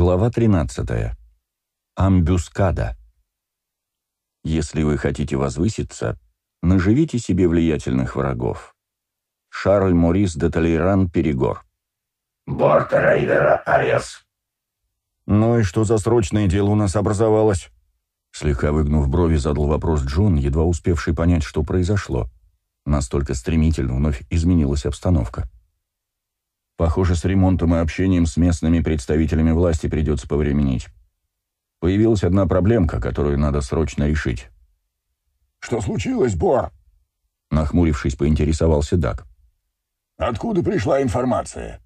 Глава 13. Амбюскада. Если вы хотите возвыситься, наживите себе влиятельных врагов. Шарль Морис де Толейран Перегор. Борт рейдера Арес. «Ну и что за срочное дело у нас образовалось?» Слегка выгнув брови, задал вопрос Джон, едва успевший понять, что произошло. Настолько стремительно вновь изменилась обстановка. Похоже, с ремонтом и общением с местными представителями власти придется повременить. Появилась одна проблемка, которую надо срочно решить. «Что случилось, Бор?» Нахмурившись, поинтересовался Дак. «Откуда пришла информация?»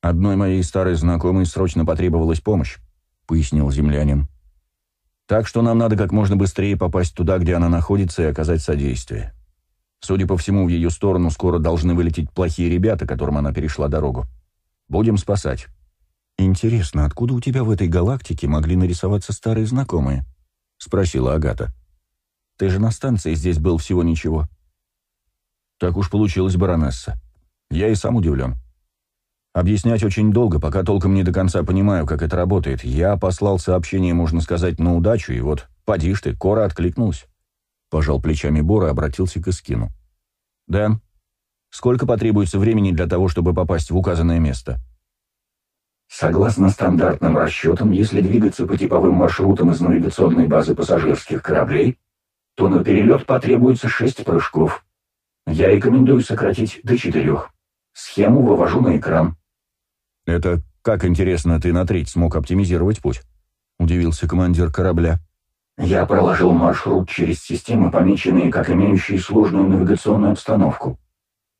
«Одной моей старой знакомой срочно потребовалась помощь», — пояснил землянин. «Так что нам надо как можно быстрее попасть туда, где она находится, и оказать содействие. Судя по всему, в ее сторону скоро должны вылететь плохие ребята, которым она перешла дорогу. Будем спасать. «Интересно, откуда у тебя в этой галактике могли нарисоваться старые знакомые?» — спросила Агата. «Ты же на станции здесь был всего ничего». «Так уж получилось, баронесса. Я и сам удивлен. Объяснять очень долго, пока толком не до конца понимаю, как это работает. Я послал сообщение, можно сказать, на удачу, и вот, поди ж ты, Кора откликнулась». Пожал плечами Бора и обратился к Искину. «Дэн, сколько потребуется времени для того, чтобы попасть в указанное место?» Согласно стандартным расчетам, если двигаться по типовым маршрутам из навигационной базы пассажирских кораблей, то на перелет потребуется шесть прыжков. Я рекомендую сократить до четырех. Схему вывожу на экран. «Это как, интересно, ты на треть смог оптимизировать путь?» — удивился командир корабля. Я проложил маршрут через системы, помеченные как имеющие сложную навигационную обстановку.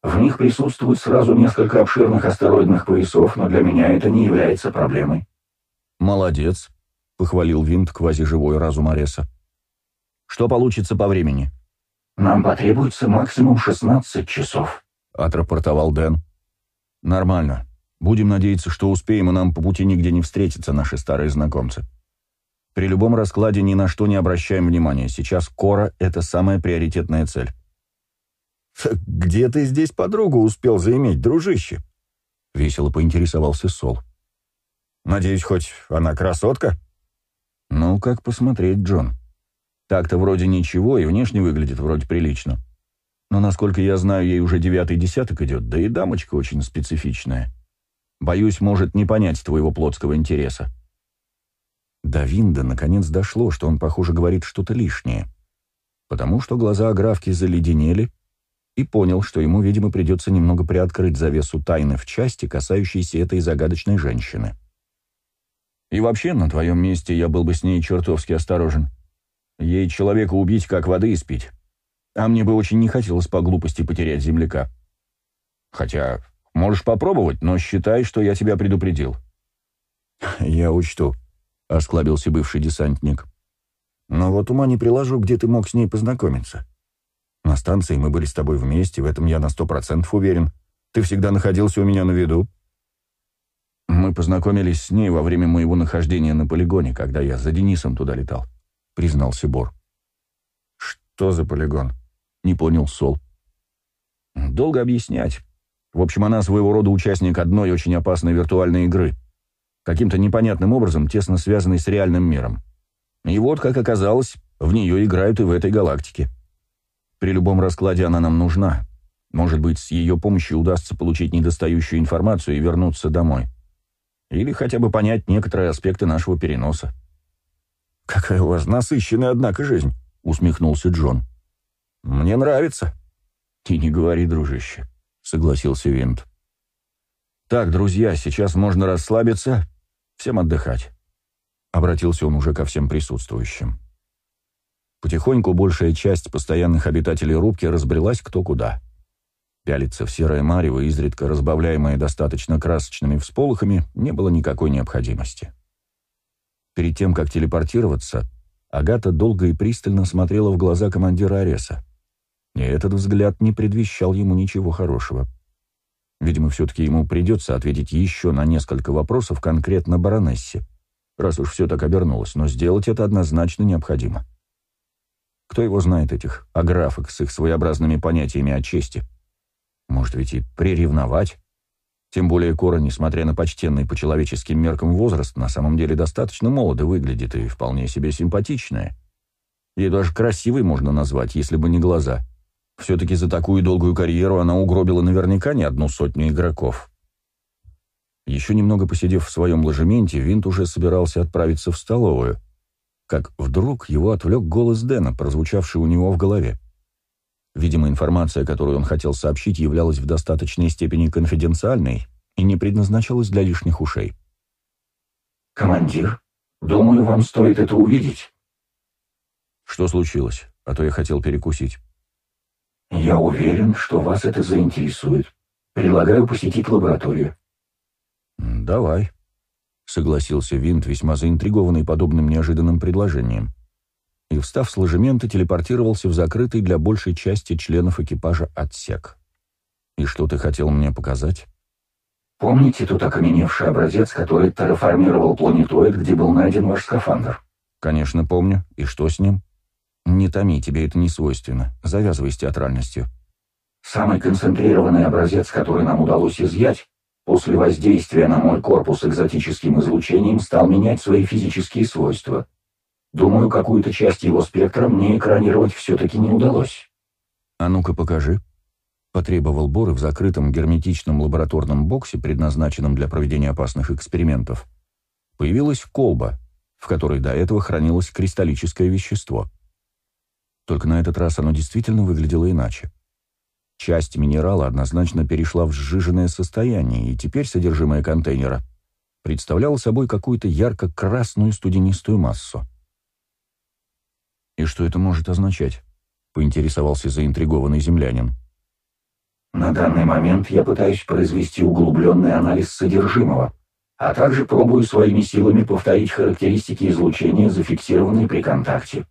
В них присутствует сразу несколько обширных астероидных поясов, но для меня это не является проблемой. «Молодец», — похвалил Винт квазиживой разум Ареса. «Что получится по времени?» «Нам потребуется максимум 16 часов», — отрапортовал Дэн. «Нормально. Будем надеяться, что успеем, и нам по пути нигде не встретятся наши старые знакомцы». При любом раскладе ни на что не обращаем внимания. Сейчас Кора — это самая приоритетная цель. «Где ты здесь подругу успел заиметь, дружище?» — весело поинтересовался Сол. «Надеюсь, хоть она красотка?» «Ну, как посмотреть, Джон. Так-то вроде ничего, и внешне выглядит вроде прилично. Но, насколько я знаю, ей уже девятый десяток идет, да и дамочка очень специфичная. Боюсь, может не понять твоего плотского интереса». До Винда наконец дошло, что он, похоже, говорит что-то лишнее. Потому что глаза Аграфки заледенели, и понял, что ему, видимо, придется немного приоткрыть завесу тайны в части, касающейся этой загадочной женщины. И вообще, на твоем месте я был бы с ней чертовски осторожен. Ей человека убить, как воды испить. А мне бы очень не хотелось по глупости потерять земляка. Хотя, можешь попробовать, но считай, что я тебя предупредил. Я учту, — осклабился бывший десантник. «Но вот ума не приложу, где ты мог с ней познакомиться. На станции мы были с тобой вместе, в этом я на сто процентов уверен. Ты всегда находился у меня на виду». «Мы познакомились с ней во время моего нахождения на полигоне, когда я за Денисом туда летал», — признался Бор. «Что за полигон?» — не понял Сол. «Долго объяснять. В общем, она своего рода участник одной очень опасной виртуальной игры каким-то непонятным образом тесно связанной с реальным миром. И вот, как оказалось, в нее играют и в этой галактике. При любом раскладе она нам нужна. Может быть, с ее помощью удастся получить недостающую информацию и вернуться домой. Или хотя бы понять некоторые аспекты нашего переноса. «Какая у вас насыщенная, однако, жизнь!» — усмехнулся Джон. «Мне нравится». «Ты не говори, дружище», — согласился Винт. «Так, друзья, сейчас можно расслабиться Всем отдыхать. Обратился он уже ко всем присутствующим. Потихоньку большая часть постоянных обитателей рубки разбрелась кто куда. Пялиться в серое марево, изредка разбавляемое достаточно красочными всполохами, не было никакой необходимости. Перед тем, как телепортироваться, Агата долго и пристально смотрела в глаза командира Ареса. И этот взгляд не предвещал ему ничего хорошего. Видимо, все-таки ему придется ответить еще на несколько вопросов конкретно баронессе, раз уж все так обернулось, но сделать это однозначно необходимо. Кто его знает, этих аграфок с их своеобразными понятиями о чести? Может ведь и приревновать? Тем более Кора, несмотря на почтенный по человеческим меркам возраст, на самом деле достаточно молодо выглядит и вполне себе симпатичная. Ей даже красивой можно назвать, если бы не глаза. Все-таки за такую долгую карьеру она угробила наверняка не одну сотню игроков. Еще немного посидев в своем ложементе, Винт уже собирался отправиться в столовую, как вдруг его отвлек голос Дэна, прозвучавший у него в голове. Видимо, информация, которую он хотел сообщить, являлась в достаточной степени конфиденциальной и не предназначалась для лишних ушей. «Командир, думаю, вам стоит это увидеть». «Что случилось? А то я хотел перекусить». «Я уверен, что вас это заинтересует. Предлагаю посетить лабораторию». «Давай», — согласился Винт, весьма заинтригованный подобным неожиданным предложением и, встав с ложемента, телепортировался в закрытый для большей части членов экипажа отсек. «И что ты хотел мне показать?» «Помните тот окаменевший образец, который терраформировал планетоид, где был найден ваш скафандр?» «Конечно, помню. И что с ним?» «Не томи, тебе это не свойственно. Завязывай с театральностью». «Самый концентрированный образец, который нам удалось изъять, после воздействия на мой корпус экзотическим излучением стал менять свои физические свойства. Думаю, какую-то часть его спектра мне экранировать все-таки не удалось. «А ну-ка покажи», — потребовал Боры в закрытом герметичном лабораторном боксе, предназначенном для проведения опасных экспериментов. Появилась колба, в которой до этого хранилось кристаллическое вещество. Только на этот раз оно действительно выглядело иначе. Часть минерала однозначно перешла в сжиженное состояние, и теперь содержимое контейнера представляло собой какую-то ярко-красную студенистую массу. «И что это может означать?» — поинтересовался заинтригованный землянин. «На данный момент я пытаюсь произвести углубленный анализ содержимого, а также пробую своими силами повторить характеристики излучения, зафиксированные при контакте.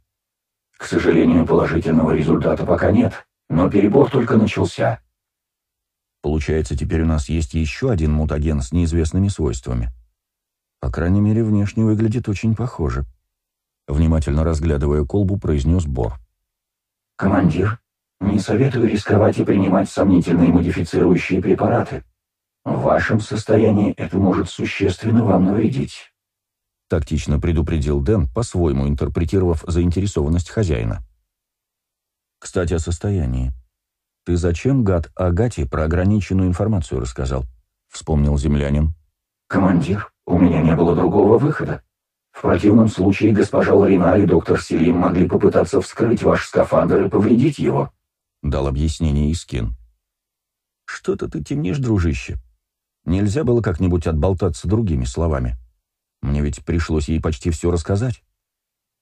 К сожалению, положительного результата пока нет, но перебор только начался». Получается, теперь у нас есть еще один мутаген с неизвестными свойствами. По крайней мере, внешне выглядит очень похоже внимательно разглядывая колбу, произнес Бор. «Командир, не советую рисковать и принимать сомнительные модифицирующие препараты. В вашем состоянии это может существенно вам навредить». Тактично предупредил Дэн, по-своему интерпретировав заинтересованность хозяина. «Кстати, о состоянии. Ты зачем, гад Агати, про ограниченную информацию рассказал?» — вспомнил землянин. «Командир, у меня не было другого выхода. В противном случае госпожа Ларина и доктор Селим могли попытаться вскрыть ваш скафандр и повредить его», — дал объяснение Искин. «Что-то ты темнишь, дружище. Нельзя было как-нибудь отболтаться другими словами. Мне ведь пришлось ей почти все рассказать».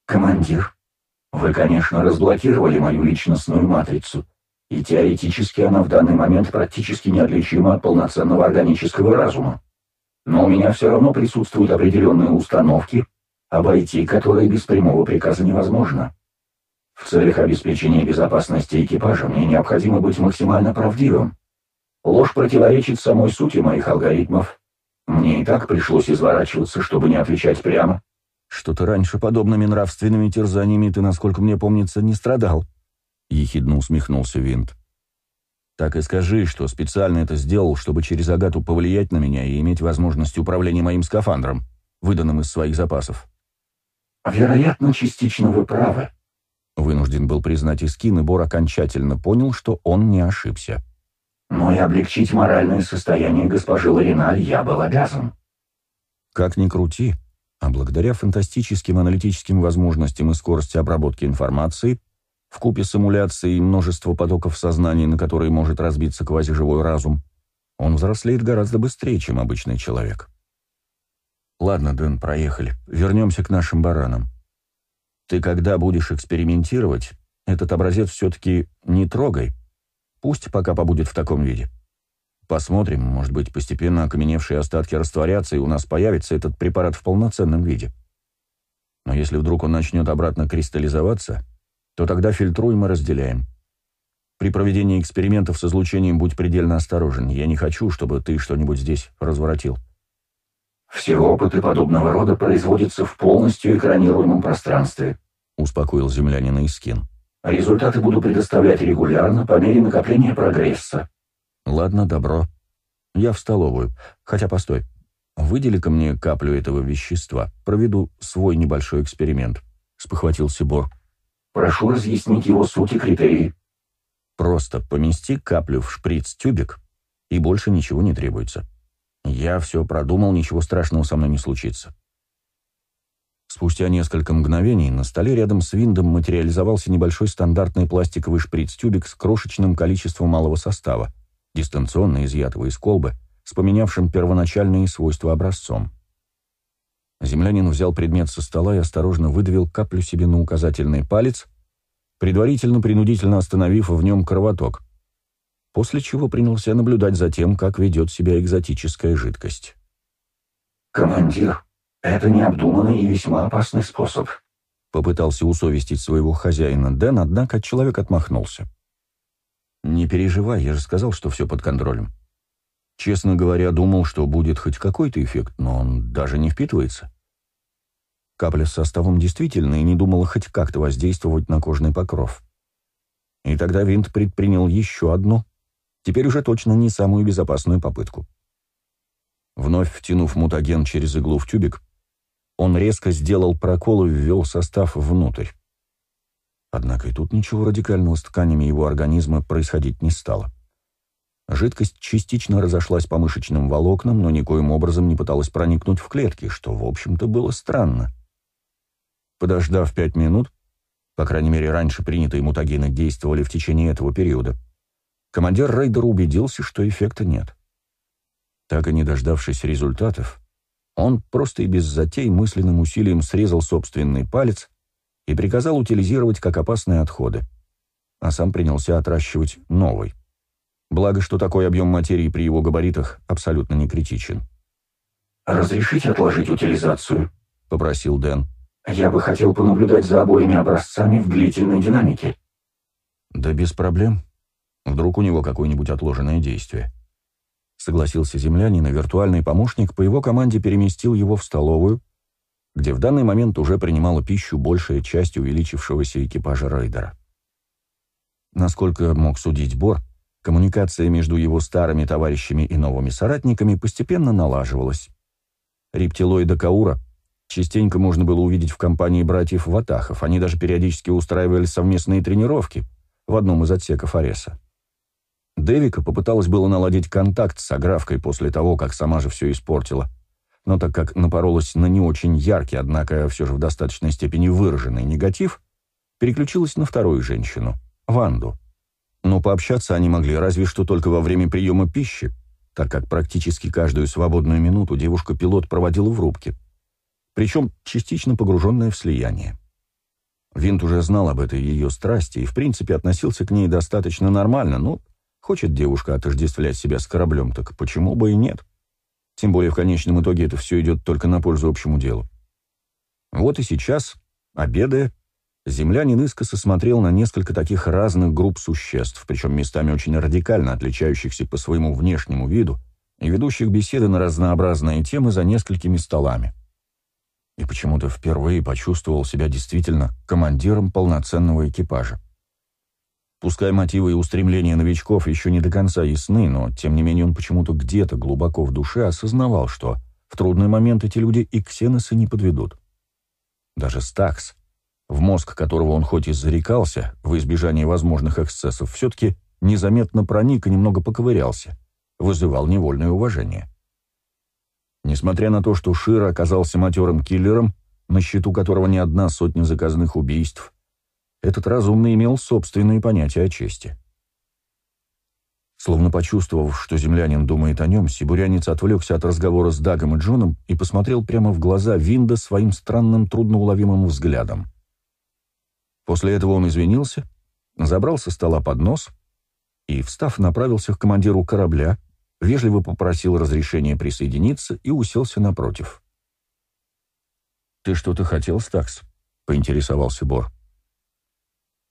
«Командир, вы, конечно, разблокировали мою личностную матрицу, и теоретически она в данный момент практически неотличима от полноценного органического разума. Но у меня все равно присутствуют определенные установки, обойти которые без прямого приказа невозможно. В целях обеспечения безопасности экипажа мне необходимо быть максимально правдивым. Ложь противоречит самой сути моих алгоритмов. Мне и так пришлось изворачиваться, чтобы не отвечать прямо. Что-то раньше подобными нравственными терзаниями ты, насколько мне помнится, не страдал. Ехидно усмехнулся Винт. Так и скажи, что специально это сделал, чтобы через Агату повлиять на меня и иметь возможность управления моим скафандром, выданным из своих запасов. «Вероятно, частично вы правы», — вынужден был признать Искин, и Бор окончательно понял, что он не ошибся. «Но и облегчить моральное состояние госпожи Лариналь я был обязан». «Как ни крути, а благодаря фантастическим аналитическим возможностям и скорости обработки информации, в купе с эмуляцией и множество потоков сознания, на которые может разбиться квазиживой разум, он взрослеет гораздо быстрее, чем обычный человек. Ладно, Дэн, проехали. Вернемся к нашим баранам. Ты когда будешь экспериментировать, этот образец все-таки не трогай. Пусть пока побудет в таком виде. Посмотрим, может быть, постепенно окаменевшие остатки растворятся, и у нас появится этот препарат в полноценном виде. Но если вдруг он начнет обратно кристаллизоваться, то тогда фильтруем и разделяем. При проведении экспериментов с излучением будь предельно осторожен. Я не хочу, чтобы ты что-нибудь здесь разворотил. «Все опыты подобного рода производятся в полностью экранируемом пространстве», — успокоил землянина Искин. «Результаты буду предоставлять регулярно по мере накопления прогресса». «Ладно, добро. Я в столовую. Хотя, постой. Выдели-ка мне каплю этого вещества. Проведу свой небольшой эксперимент», — спохватился Бор. «Прошу разъяснить его суть и критерии». «Просто помести каплю в шприц-тюбик, и больше ничего не требуется. Я все продумал, ничего страшного со мной не случится». Спустя несколько мгновений на столе рядом с виндом материализовался небольшой стандартный пластиковый шприц-тюбик с крошечным количеством малого состава, дистанционно изъятого из колбы, с поменявшим первоначальные свойства образцом. Землянин взял предмет со стола и осторожно выдавил каплю себе на указательный палец, предварительно принудительно остановив в нем кровоток, после чего принялся наблюдать за тем, как ведет себя экзотическая жидкость. «Командир, это необдуманный и весьма опасный способ», — попытался усовестить своего хозяина Дэн, однако человек отмахнулся. «Не переживай, я же сказал, что все под контролем. Честно говоря, думал, что будет хоть какой-то эффект, но он даже не впитывается. Капля с составом действительно и не думала хоть как-то воздействовать на кожный покров. И тогда Винт предпринял еще одну, теперь уже точно не самую безопасную попытку. Вновь втянув мутаген через иглу в тюбик, он резко сделал прокол и ввел состав внутрь. Однако и тут ничего радикального с тканями его организма происходить не стало. Жидкость частично разошлась по мышечным волокнам, но никоим образом не пыталась проникнуть в клетки, что, в общем-то, было странно. Подождав пять минут, по крайней мере, раньше принятые мутагены действовали в течение этого периода, командир рейдера убедился, что эффекта нет. Так и не дождавшись результатов, он просто и без затей мысленным усилием срезал собственный палец и приказал утилизировать как опасные отходы, а сам принялся отращивать новый. Благо, что такой объем материи при его габаритах абсолютно не критичен. «Разрешите отложить утилизацию?» — попросил Дэн. «Я бы хотел понаблюдать за обоими образцами в длительной динамике». «Да без проблем. Вдруг у него какое-нибудь отложенное действие». Согласился землянин, и виртуальный помощник по его команде переместил его в столовую, где в данный момент уже принимала пищу большая часть увеличившегося экипажа рейдера. Насколько мог судить Бор, Коммуникация между его старыми товарищами и новыми соратниками постепенно налаживалась. Рептилоида Каура частенько можно было увидеть в компании братьев Ватахов, они даже периодически устраивали совместные тренировки в одном из отсеков Ареса. Девика попыталась было наладить контакт с Аграфкой после того, как сама же все испортила, но так как напоролась на не очень яркий, однако все же в достаточной степени выраженный негатив, переключилась на вторую женщину, Ванду но пообщаться они могли разве что только во время приема пищи, так как практически каждую свободную минуту девушка-пилот проводила в рубке, причем частично погруженная в слияние. Винт уже знал об этой ее страсти и, в принципе, относился к ней достаточно нормально, но хочет девушка отождествлять себя с кораблем, так почему бы и нет? Тем более в конечном итоге это все идет только на пользу общему делу. Вот и сейчас, обедая, землянин искоса смотрел на несколько таких разных групп существ, причем местами очень радикально отличающихся по своему внешнему виду и ведущих беседы на разнообразные темы за несколькими столами. И почему-то впервые почувствовал себя действительно командиром полноценного экипажа. Пускай мотивы и устремления новичков еще не до конца ясны, но, тем не менее, он почему-то где-то глубоко в душе осознавал, что в трудный момент эти люди и ксеносы не подведут. Даже Стакс, в мозг которого он хоть и зарекался, в избежание возможных эксцессов, все-таки незаметно проник и немного поковырялся, вызывал невольное уважение. Несмотря на то, что Шир оказался матерым киллером, на счету которого не одна сотня заказных убийств, этот разумный имел собственные понятия о чести. Словно почувствовав, что землянин думает о нем, сибурянец отвлекся от разговора с Дагом и Джоном и посмотрел прямо в глаза Винда своим странным трудноуловимым взглядом. После этого он извинился, забрал со стола поднос и, встав, направился к командиру корабля, вежливо попросил разрешения присоединиться и уселся напротив. «Ты что-то хотел, Стакс?» — поинтересовался Бор.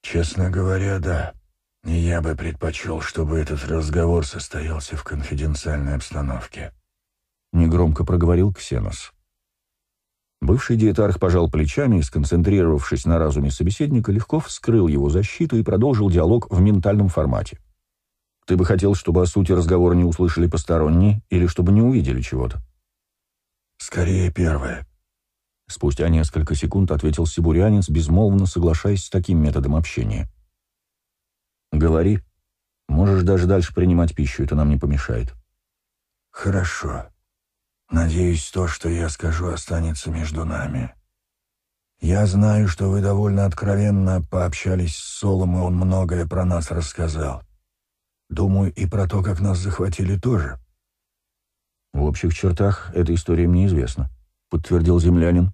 «Честно говоря, да. И я бы предпочел, чтобы этот разговор состоялся в конфиденциальной обстановке», — негромко проговорил Ксенос. Бывший диетарх пожал плечами и, сконцентрировавшись на разуме собеседника, легко вскрыл его защиту и продолжил диалог в ментальном формате. Ты бы хотел, чтобы о сути разговора не услышали посторонние или чтобы не увидели чего-то? Скорее первое. Спустя несколько секунд ответил сибурянец, безмолвно соглашаясь с таким методом общения. «Говори. Можешь даже дальше принимать пищу, это нам не помешает». «Хорошо. Надеюсь, то, что я скажу, останется между нами. Я знаю, что вы довольно откровенно пообщались с Солом, и он многое про нас рассказал. Думаю, и про то, как нас захватили, тоже». «В общих чертах эта история мне известна», — подтвердил землянин.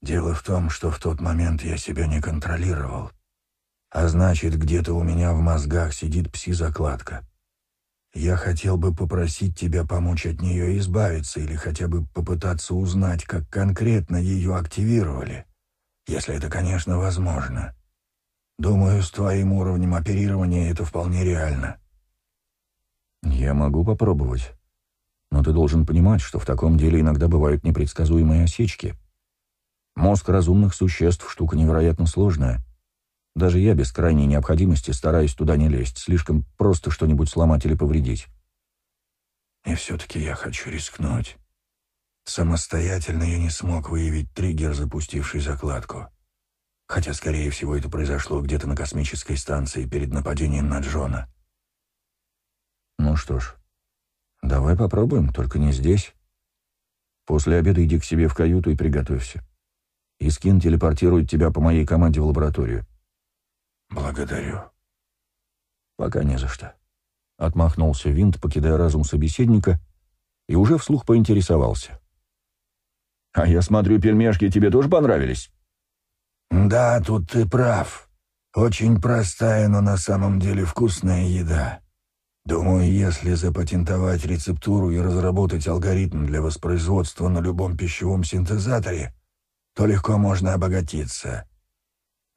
«Дело в том, что в тот момент я себя не контролировал. А значит, где-то у меня в мозгах сидит пси-закладка. Я хотел бы попросить тебя помочь от нее избавиться или хотя бы попытаться узнать, как конкретно ее активировали, если это, конечно, возможно. Думаю, с твоим уровнем оперирования это вполне реально». «Я могу попробовать», но ты должен понимать, что в таком деле иногда бывают непредсказуемые осечки. Мозг разумных существ — штука невероятно сложная. Даже я без крайней необходимости стараюсь туда не лезть, слишком просто что-нибудь сломать или повредить. И все-таки я хочу рискнуть. Самостоятельно я не смог выявить триггер, запустивший закладку. Хотя, скорее всего, это произошло где-то на космической станции перед нападением на Джона. Ну что ж, «Давай попробуем, только не здесь. После обеда иди к себе в каюту и приготовься. Искин телепортирует тебя по моей команде в лабораторию». «Благодарю». «Пока не за что». Отмахнулся Винт, покидая разум собеседника, и уже вслух поинтересовался. «А я смотрю, пельмешки тебе тоже понравились?» «Да, тут ты прав. Очень простая, но на самом деле вкусная еда. Думаю, если запатентовать рецептуру и разработать алгоритм для воспроизводства на любом пищевом синтезаторе, то легко можно обогатиться.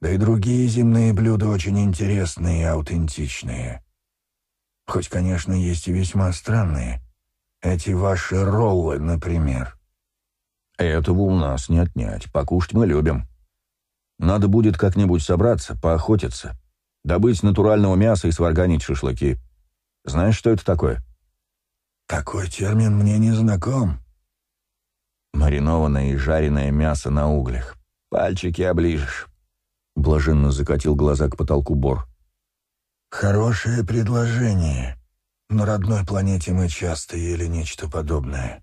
Да и другие земные блюда очень интересные и аутентичные. Хоть, конечно, есть и весьма странные. Эти ваши роллы, например. Этого у нас не отнять. Покушать мы любим. Надо будет как-нибудь собраться, поохотиться, добыть натурального мяса и сварганить шашлыки. Знаешь, что это такое?» «Такой термин мне не знаком». «Маринованное и жареное мясо на углях. Пальчики оближешь». Блаженно закатил глаза к потолку Бор. «Хорошее предложение. На родной планете мы часто ели нечто подобное».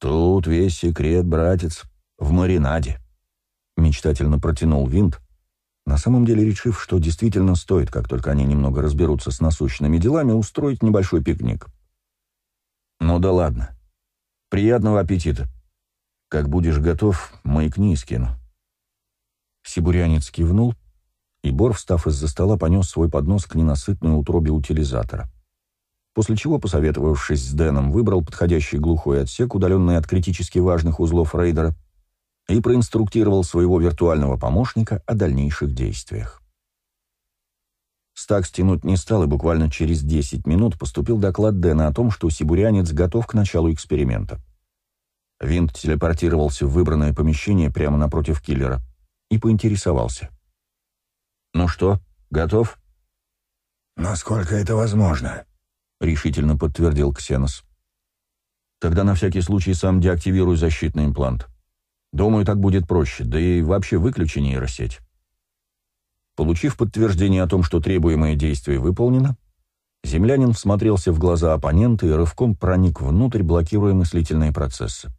«Тут весь секрет, братец, в маринаде», — мечтательно протянул Винт, на самом деле решив, что действительно стоит, как только они немного разберутся с насущными делами, устроить небольшой пикник. Ну да ладно. Приятного аппетита. Как будешь готов, маякни скину. Сибурянец кивнул, и Бор, встав из-за стола, понес свой поднос к ненасытной утробе утилизатора. После чего, посоветовавшись с Дэном, выбрал подходящий глухой отсек, удаленный от критически важных узлов рейдера, и проинструктировал своего виртуального помощника о дальнейших действиях. Стак стянуть не стал, и буквально через 10 минут поступил доклад Дэна о том, что сибурянец готов к началу эксперимента. Винт телепортировался в выбранное помещение прямо напротив киллера и поинтересовался. «Ну что, готов?» «Насколько это возможно?» — решительно подтвердил Ксенос. «Тогда на всякий случай сам деактивируй защитный имплант. Думаю, так будет проще, да и вообще выключи нейросеть. Получив подтверждение о том, что требуемое действие выполнено, землянин всмотрелся в глаза оппонента и рывком проник внутрь, блокируя мыслительные процессы.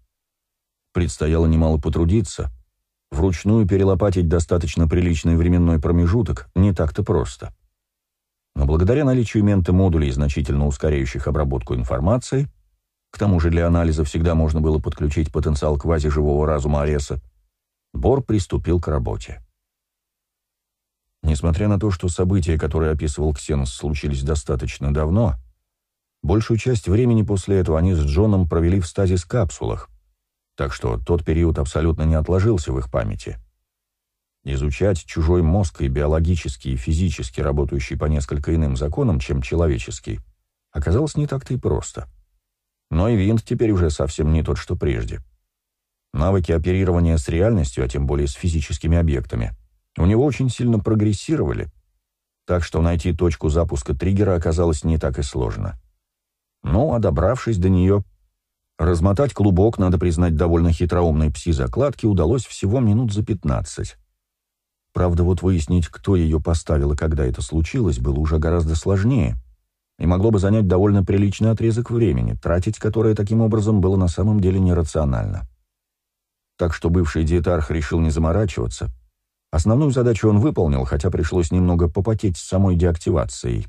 Предстояло немало потрудиться. Вручную перелопатить достаточно приличный временной промежуток не так-то просто. Но благодаря наличию мента-модулей, значительно ускоряющих обработку информации, к тому же для анализа всегда можно было подключить потенциал квазиживого разума Ареса, Бор приступил к работе. Несмотря на то, что события, которые описывал Ксенос, случились достаточно давно, большую часть времени после этого они с Джоном провели в стазис-капсулах, так что тот период абсолютно не отложился в их памяти. Изучать чужой мозг и биологически, и физически работающий по несколько иным законам, чем человеческий, оказалось не так-то и просто. — но и винт теперь уже совсем не тот, что прежде. Навыки оперирования с реальностью, а тем более с физическими объектами, у него очень сильно прогрессировали. так что найти точку запуска триггера оказалось не так и сложно. Ну, а добравшись до нее, размотать клубок, надо признать, довольно хитроумной пси-закладки удалось всего минут за пятнадцать. Правда, вот выяснить, кто ее поставил и когда это случилось, было уже гораздо сложнее, и могло бы занять довольно приличный отрезок времени, тратить которое таким образом было на самом деле нерационально. Так что бывший диетарх решил не заморачиваться — Основную задачу он выполнил, хотя пришлось немного попотеть с самой деактивацией.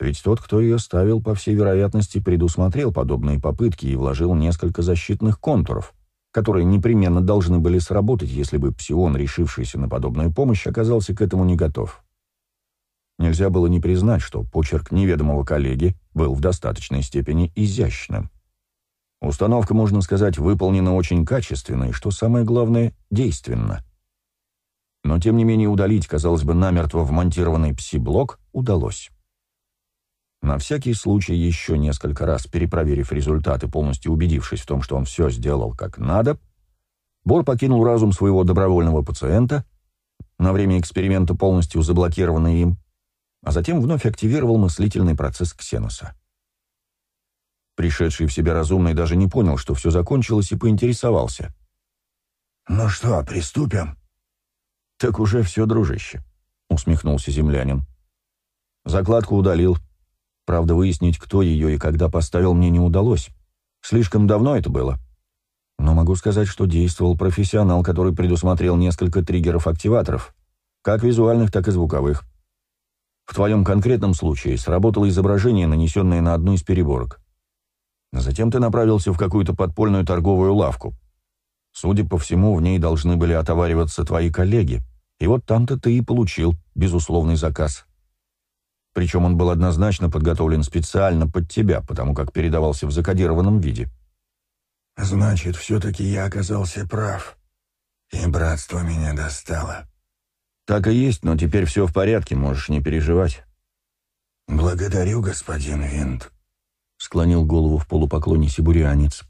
Ведь тот, кто ее ставил, по всей вероятности, предусмотрел подобные попытки и вложил несколько защитных контуров, которые непременно должны были сработать, если бы псион, решившийся на подобную помощь, оказался к этому не готов. Нельзя было не признать, что почерк неведомого коллеги был в достаточной степени изящным. Установка, можно сказать, выполнена очень качественно и, что самое главное, действенно — но тем не менее удалить, казалось бы, намертво вмонтированный пси-блок удалось. На всякий случай, еще несколько раз перепроверив результаты, полностью убедившись в том, что он все сделал как надо, Бор покинул разум своего добровольного пациента, на время эксперимента полностью заблокированный им, а затем вновь активировал мыслительный процесс Ксеноса. Пришедший в себя разумный даже не понял, что все закончилось, и поинтересовался. «Ну что, приступим?» «Так уже все, дружище», — усмехнулся землянин. Закладку удалил. Правда, выяснить, кто ее и когда поставил, мне не удалось. Слишком давно это было. Но могу сказать, что действовал профессионал, который предусмотрел несколько триггеров-активаторов, как визуальных, так и звуковых. В твоем конкретном случае сработало изображение, нанесенное на одну из переборок. Затем ты направился в какую-то подпольную торговую лавку — Судя по всему, в ней должны были отовариваться твои коллеги, и вот там-то ты и получил безусловный заказ. Причем он был однозначно подготовлен специально под тебя, потому как передавался в закодированном виде. «Значит, все-таки я оказался прав, и братство меня достало». «Так и есть, но теперь все в порядке, можешь не переживать». «Благодарю, господин Винт», — склонил голову в полупоклоне сибурианец.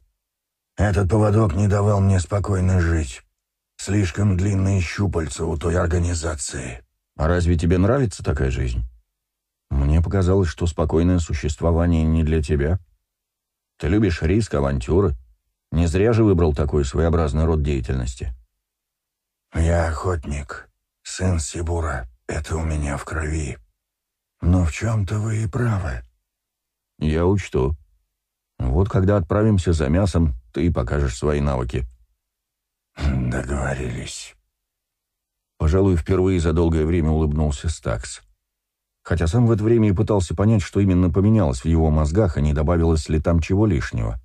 Этот поводок не давал мне спокойно жить. Слишком длинные щупальца у той организации. А разве тебе нравится такая жизнь? Мне показалось, что спокойное существование не для тебя. Ты любишь риск, авантюры. Не зря же выбрал такой своеобразный род деятельности. Я охотник, сын Сибура. Это у меня в крови. Но в чем-то вы и правы. Я учту. Вот когда отправимся за мясом, ты покажешь свои навыки. Договорились. Пожалуй, впервые за долгое время улыбнулся Стакс. Хотя сам в это время и пытался понять, что именно поменялось в его мозгах, а не добавилось ли там чего лишнего.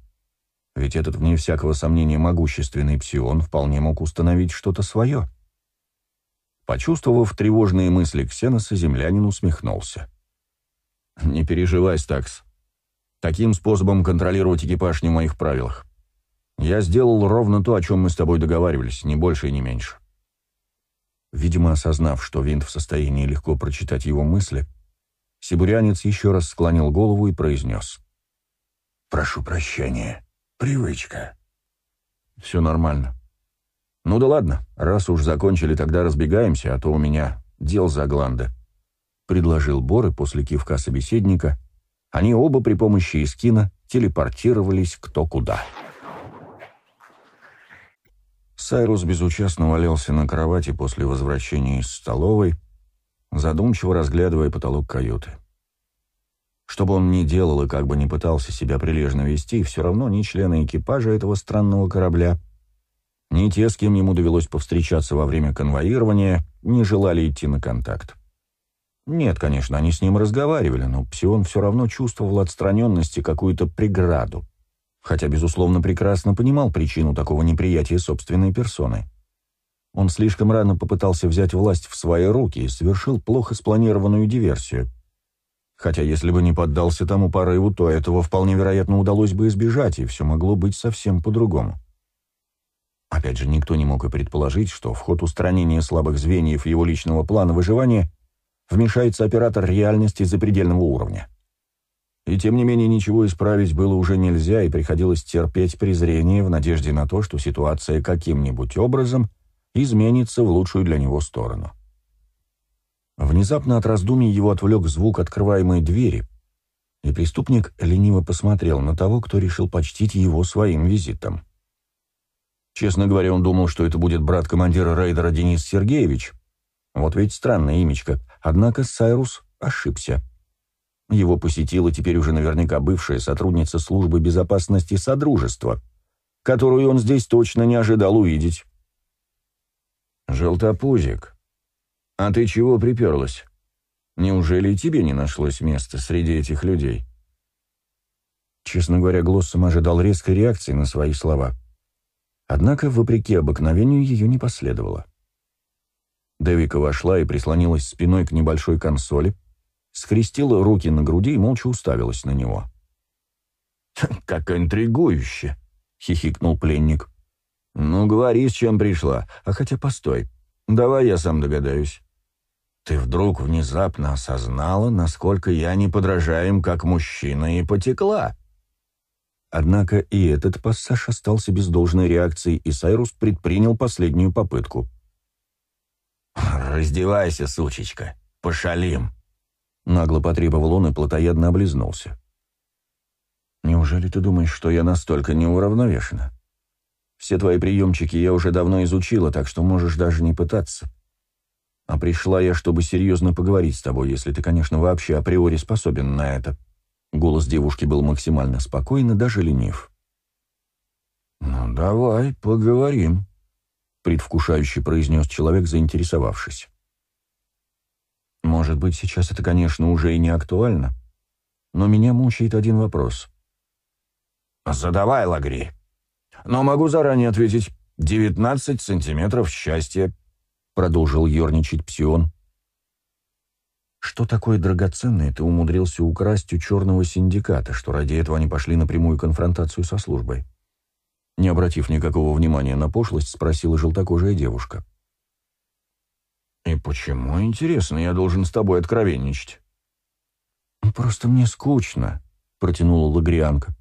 Ведь этот, вне всякого сомнения, могущественный псион вполне мог установить что-то свое. Почувствовав тревожные мысли Ксеноса, землянин усмехнулся. «Не переживай, Стакс. Таким способом контролировать экипаж не в моих правилах. Я сделал ровно то, о чем мы с тобой договаривались, не больше и не меньше. Видимо, осознав, что Винт в состоянии легко прочитать его мысли, сибурянец еще раз склонил голову и произнес. «Прошу прощения. Привычка». «Все нормально. Ну да ладно, раз уж закончили, тогда разбегаемся, а то у меня дел за гланды», — предложил Бор, и после кивка собеседника — они оба при помощи эскина телепортировались кто куда. Сайрус безучастно валялся на кровати после возвращения из столовой, задумчиво разглядывая потолок каюты. Что бы он ни делал и как бы ни пытался себя прилежно вести, все равно ни члены экипажа этого странного корабля, ни те, с кем ему довелось повстречаться во время конвоирования, не желали идти на контакт. Нет, конечно, они с ним разговаривали, но Псион все равно чувствовал отстраненности какую-то преграду, хотя, безусловно, прекрасно понимал причину такого неприятия собственной персоны. Он слишком рано попытался взять власть в свои руки и совершил плохо спланированную диверсию. Хотя, если бы не поддался тому порыву, то этого вполне вероятно удалось бы избежать, и все могло быть совсем по-другому. Опять же, никто не мог и предположить, что в ход устранения слабых звеньев его личного плана выживания вмешается оператор реальности запредельного уровня. И тем не менее ничего исправить было уже нельзя, и приходилось терпеть презрение в надежде на то, что ситуация каким-нибудь образом изменится в лучшую для него сторону. Внезапно от раздумий его отвлек звук открываемой двери, и преступник лениво посмотрел на того, кто решил почтить его своим визитом. Честно говоря, он думал, что это будет брат командира рейдера Денис Сергеевич. Вот ведь странное имечко. Однако Сайрус ошибся. Его посетила теперь уже наверняка бывшая сотрудница службы безопасности Содружества, которую он здесь точно не ожидал увидеть. «Желтопузик, а ты чего приперлась? Неужели и тебе не нашлось места среди этих людей?» Честно говоря, Глоссом ожидал резкой реакции на свои слова. Однако, вопреки обыкновению, ее не последовало. Девика вошла и прислонилась спиной к небольшой консоли, скрестила руки на груди и молча уставилась на него. «Как интригующе!» — хихикнул пленник. «Ну, говори, с чем пришла. А хотя постой, давай я сам догадаюсь. Ты вдруг внезапно осознала, насколько я не подражаем как мужчина, и потекла». Однако и этот пассаж остался без должной реакции, и Сайрус предпринял последнюю попытку. «Раздевайся, сучечка, пошалим!» Нагло потребовал он и плотоядно облизнулся. «Неужели ты думаешь, что я настолько неуравновешена? Все твои приемчики я уже давно изучила, так что можешь даже не пытаться. А пришла я, чтобы серьезно поговорить с тобой, если ты, конечно, вообще априори способен на это». Голос девушки был максимально спокойный, даже ленив. «Ну, давай, поговорим», — предвкушающе произнес человек, заинтересовавшись. «Может быть, сейчас это, конечно, уже и не актуально, но меня мучает один вопрос». «Задавай, Лагри. Но могу заранее ответить. Девятнадцать сантиметров счастья», — продолжил ерничать Псион. Что такое драгоценное ты умудрился украсть у черного синдиката, что ради этого они пошли на прямую конфронтацию со службой? Не обратив никакого внимания на пошлость, спросила желтокожая девушка. «И почему, интересно, я должен с тобой откровенничать?» «Просто мне скучно», — протянула Лагрианка.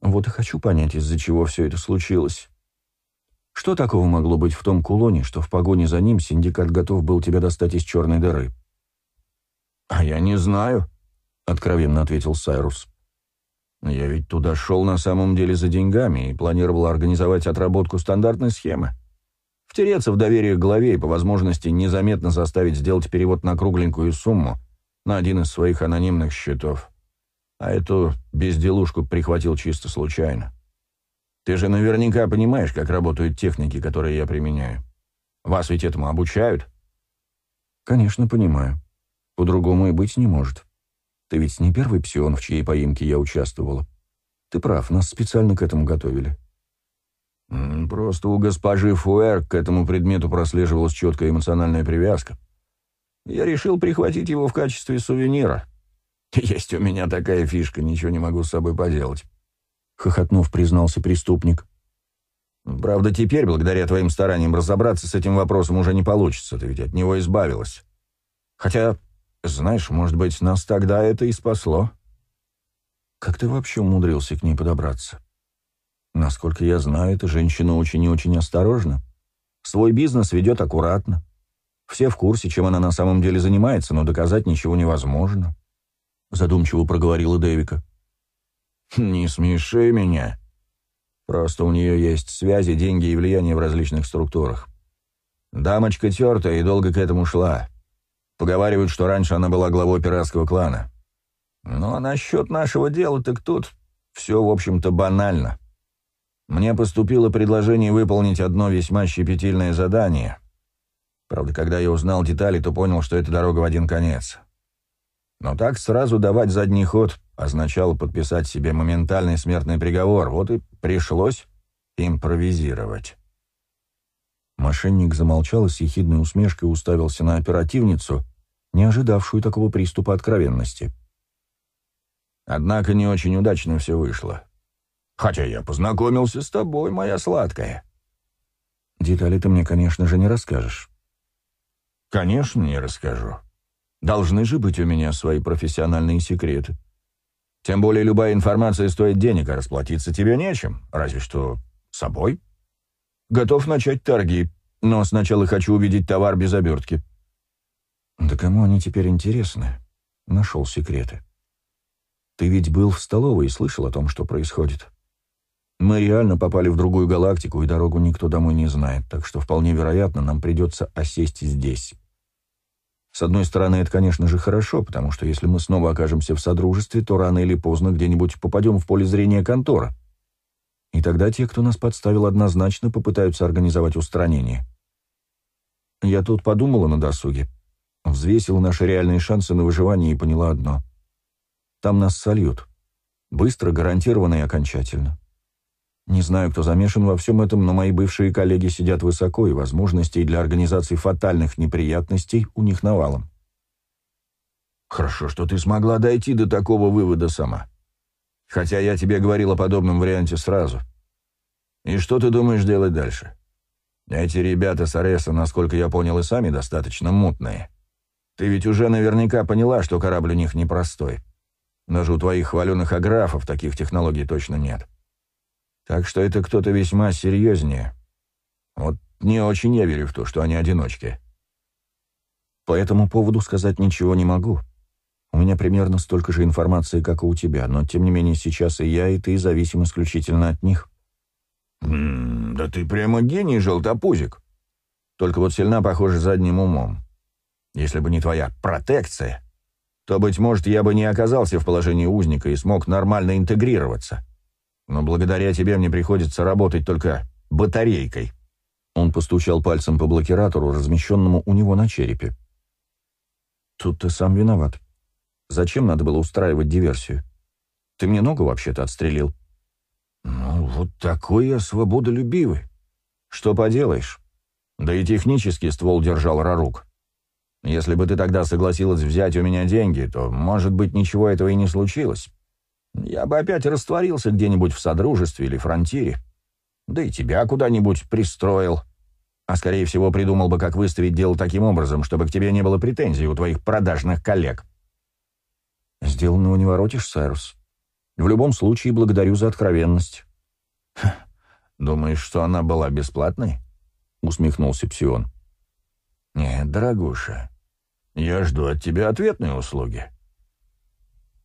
«Вот и хочу понять, из-за чего все это случилось. Что такого могло быть в том кулоне, что в погоне за ним синдикат готов был тебя достать из черной дыры?» «А я не знаю», — откровенно ответил Сайрус. «Я ведь туда шел на самом деле за деньгами и планировал организовать отработку стандартной схемы. Втереться в доверие главе и по возможности незаметно заставить сделать перевод на кругленькую сумму на один из своих анонимных счетов. А эту безделушку прихватил чисто случайно. Ты же наверняка понимаешь, как работают техники, которые я применяю. Вас ведь этому обучают?» «Конечно, понимаю», по-другому и быть не может. Ты ведь не первый псион, в чьей поимке я участвовала. Ты прав, нас специально к этому готовили. Просто у госпожи Фуэр к этому предмету прослеживалась четкая эмоциональная привязка. Я решил прихватить его в качестве сувенира. Есть у меня такая фишка, ничего не могу с собой поделать. Хохотнув, признался преступник. Правда, теперь, благодаря твоим стараниям разобраться с этим вопросом, уже не получится, ты ведь от него избавилась. Хотя знаешь, может быть, нас тогда это и спасло. Как ты вообще умудрился к ней подобраться? Насколько я знаю, эта женщина очень и очень осторожна. Свой бизнес ведет аккуратно. Все в курсе, чем она на самом деле занимается, но доказать ничего невозможно. Задумчиво проговорила Дэвика. «Не смеши меня. Просто у нее есть связи, деньги и влияние в различных структурах. Дамочка тертая и долго к этому шла. Поговаривают, что раньше она была главой пиратского клана. Но насчет нашего дела, так тут все, в общем-то, банально. Мне поступило предложение выполнить одно весьма щепетильное задание. Правда, когда я узнал детали, то понял, что это дорога в один конец. Но так сразу давать задний ход означало подписать себе моментальный смертный приговор, вот и пришлось импровизировать. Мошенник замолчал и с ехидной усмешкой уставился на оперативницу, не ожидавшую такого приступа откровенности. Однако не очень удачно все вышло. Хотя я познакомился с тобой, моя сладкая. Детали ты мне, конечно же, не расскажешь. Конечно, не расскажу. Должны же быть у меня свои профессиональные секреты. Тем более любая информация стоит денег, а расплатиться тебе нечем, разве что собой. Готов начать торги, но сначала хочу увидеть товар без обертки. Да кому они теперь интересны? Нашел секреты. Ты ведь был в столовой и слышал о том, что происходит. Мы реально попали в другую галактику, и дорогу никто домой не знает, так что вполне вероятно, нам придется осесть здесь. С одной стороны, это, конечно же, хорошо, потому что если мы снова окажемся в Содружестве, то рано или поздно где-нибудь попадем в поле зрения контора. И тогда те, кто нас подставил, однозначно попытаются организовать устранение. Я тут подумала на досуге, взвесила наши реальные шансы на выживание и поняла одно. Там нас сольют. Быстро, гарантированно и окончательно. Не знаю, кто замешан во всем этом, но мои бывшие коллеги сидят высоко, и возможностей для организации фатальных неприятностей у них навалом. Хорошо, что ты смогла дойти до такого вывода сама. Хотя я тебе говорил о подобном варианте сразу. И что ты думаешь делать дальше? Эти ребята с Ареса, насколько я понял, и сами достаточно мутные. Ты ведь уже наверняка поняла, что корабль у них непростой. Даже у твоих хваленых аграфов таких технологий точно нет. Так что это кто-то весьма серьезнее. Вот не очень я верю в то, что они одиночки. По этому поводу сказать ничего не могу. У меня примерно столько же информации, как и у тебя, но тем не менее сейчас и я, и ты зависим исключительно от них. «М -м, да ты прямо гений, желтопузик. Только вот сильна, похоже, задним умом. Если бы не твоя протекция, то, быть может, я бы не оказался в положении узника и смог нормально интегрироваться но благодаря тебе мне приходится работать только батарейкой». Он постучал пальцем по блокиратору, размещенному у него на черепе. «Тут ты сам виноват. Зачем надо было устраивать диверсию? Ты мне ногу вообще-то отстрелил». «Ну, вот такой я свободолюбивый. Что поделаешь? Да и технически ствол держал Рарук. Если бы ты тогда согласилась взять у меня деньги, то, может быть, ничего этого и не случилось. Я бы опять растворился где-нибудь в Содружестве или Фронтире. Да и тебя куда-нибудь пристроил. А скорее всего придумал бы, как выставить дело таким образом, чтобы к тебе не было претензий у твоих продажных коллег. Сделанного не воротишь, Сайрус. В любом случае, благодарю за откровенность. «Думаешь, что она была бесплатной?» — усмехнулся Псион. «Нет, дорогуша, я жду от тебя ответной услуги».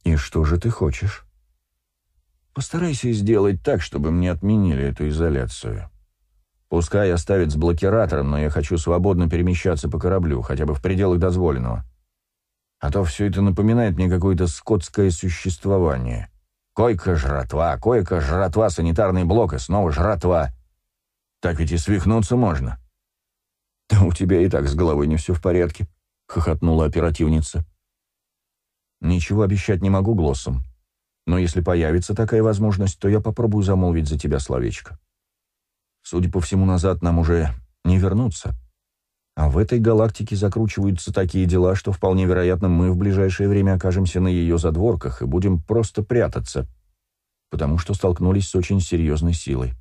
«И что же ты хочешь?» Постарайся сделать так, чтобы мне отменили эту изоляцию. Пускай оставят с блокиратором, но я хочу свободно перемещаться по кораблю, хотя бы в пределах дозволенного. А то все это напоминает мне какое-то скотское существование. Койка, жратва, койка, жратва, санитарный блок и снова жратва. Так ведь и свихнуться можно. «Да у тебя и так с головой не все в порядке», — хохотнула оперативница. «Ничего обещать не могу голосом. Но если появится такая возможность, то я попробую замолвить за тебя словечко. Судя по всему, назад нам уже не вернуться. А в этой галактике закручиваются такие дела, что вполне вероятно мы в ближайшее время окажемся на ее задворках и будем просто прятаться, потому что столкнулись с очень серьезной силой,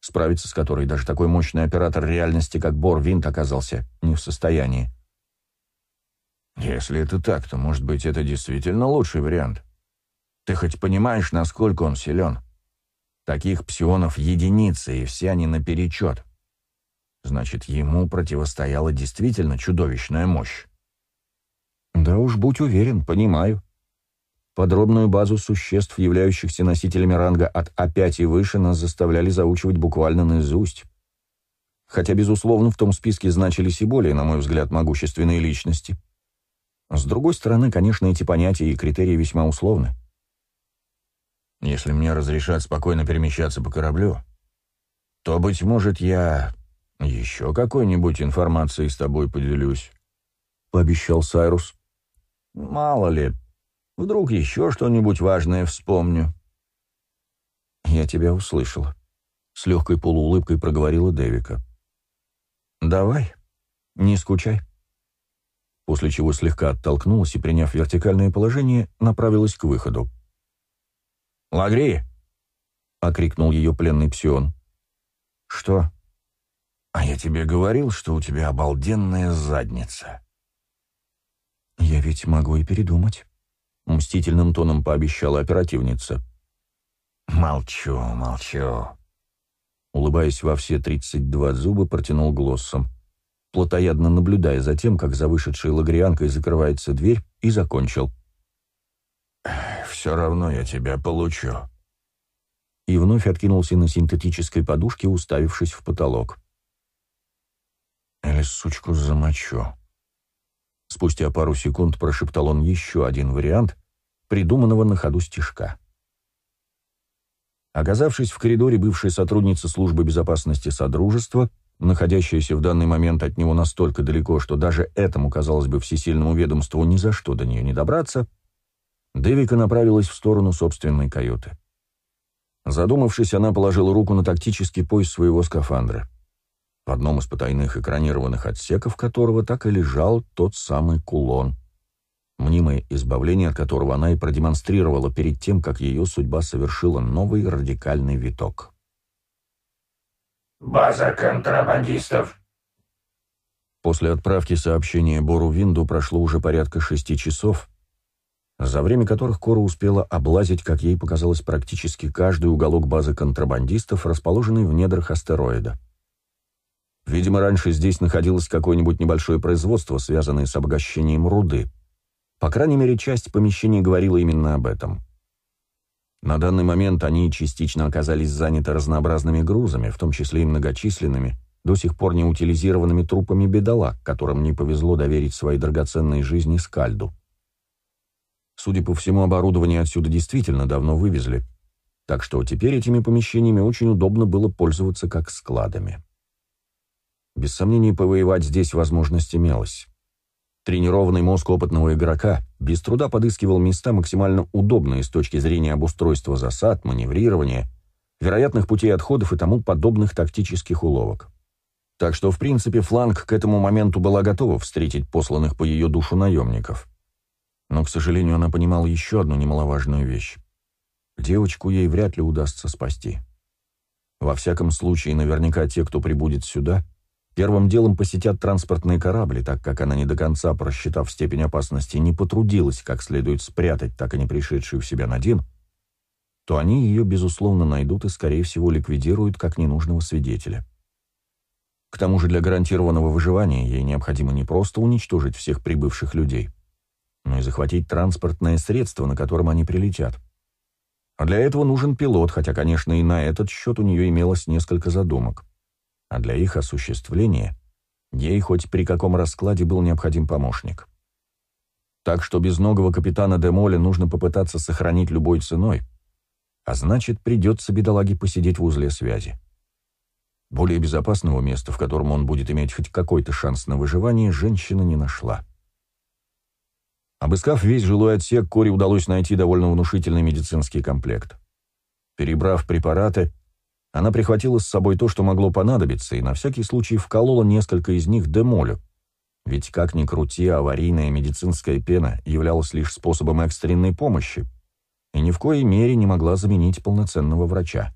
справиться с которой даже такой мощный оператор реальности, как Бор Винт, оказался не в состоянии. Если это так, то, может быть, это действительно лучший вариант. Ты хоть понимаешь, насколько он силен? Таких псионов единицы, и все они наперечет. Значит, ему противостояла действительно чудовищная мощь. Да уж, будь уверен, понимаю. Подробную базу существ, являющихся носителями ранга от А5 и выше, нас заставляли заучивать буквально наизусть. Хотя, безусловно, в том списке значились и более, на мой взгляд, могущественные личности. С другой стороны, конечно, эти понятия и критерии весьма условны. Если мне разрешат спокойно перемещаться по кораблю, то, быть может, я еще какой-нибудь информацией с тобой поделюсь», — пообещал Сайрус. «Мало ли, вдруг еще что-нибудь важное вспомню». «Я тебя услышала», — с легкой полуулыбкой проговорила Дэвика. «Давай, не скучай». После чего слегка оттолкнулась и, приняв вертикальное положение, направилась к выходу. «Лагри!» — окрикнул ее пленный псион. «Что?» «А я тебе говорил, что у тебя обалденная задница». «Я ведь могу и передумать», — мстительным тоном пообещала оперативница. «Молчу, молчу», — улыбаясь во все тридцать два зуба, протянул Глоссом. плотоядно наблюдая за тем, как за вышедшей лагрианкой закрывается дверь, и закончил. «Все равно я тебя получу». И вновь откинулся на синтетической подушке, уставившись в потолок. «Или сучку замочу». Спустя пару секунд прошептал он еще один вариант, придуманного на ходу стишка. Оказавшись в коридоре бывшей сотрудницы службы безопасности Содружества, находящаяся в данный момент от него настолько далеко, что даже этому, казалось бы, всесильному ведомству ни за что до нее не добраться, Дэвика направилась в сторону собственной каюты. Задумавшись, она положила руку на тактический пояс своего скафандра, в одном из потайных экранированных отсеков которого так и лежал тот самый кулон, мнимое избавление от которого она и продемонстрировала перед тем, как ее судьба совершила новый радикальный виток. «База контрабандистов». После отправки сообщения Бору Винду прошло уже порядка шести часов, за время которых Кора успела облазить, как ей показалось, практически каждый уголок базы контрабандистов, расположенный в недрах астероида. Видимо, раньше здесь находилось какое-нибудь небольшое производство, связанное с обогащением руды. По крайней мере, часть помещений говорила именно об этом. На данный момент они частично оказались заняты разнообразными грузами, в том числе и многочисленными, до сих пор не утилизированными трупами бедолаг, которым не повезло доверить свои драгоценные жизни Скальду. Судя по всему, оборудование отсюда действительно давно вывезли, так что теперь этими помещениями очень удобно было пользоваться как складами. Без сомнений, повоевать здесь возможность имелась. Тренированный мозг опытного игрока без труда подыскивал места максимально удобные с точки зрения обустройства засад, маневрирования, вероятных путей отходов и тому подобных тактических уловок. Так что, в принципе, фланг к этому моменту была готова встретить посланных по ее душу наемников. Но, к сожалению, она понимала еще одну немаловажную вещь. Девочку ей вряд ли удастся спасти. Во всяком случае, наверняка те, кто прибудет сюда, Первым делом посетят транспортные корабли, так как она не до конца, просчитав степень опасности, не потрудилась как следует спрятать так и не пришедшую в себя Надин, то они ее, безусловно, найдут и, скорее всего, ликвидируют как ненужного свидетеля. К тому же для гарантированного выживания ей необходимо не просто уничтожить всех прибывших людей, но и захватить транспортное средство, на котором они прилетят. А для этого нужен пилот, хотя, конечно, и на этот счет у нее имелось несколько задумок а для их осуществления ей хоть при каком раскладе был необходим помощник. Так что безногого капитана Демоля нужно попытаться сохранить любой ценой, а значит, придется бедолаге посидеть в узле связи. Более безопасного места, в котором он будет иметь хоть какой-то шанс на выживание, женщина не нашла. Обыскав весь жилой отсек, Кори удалось найти довольно внушительный медицинский комплект. Перебрав препараты, она прихватила с собой то, что могло понадобиться, и на всякий случай вколола несколько из них демолю. Ведь, как ни крути, аварийная медицинская пена являлась лишь способом экстренной помощи и ни в коей мере не могла заменить полноценного врача.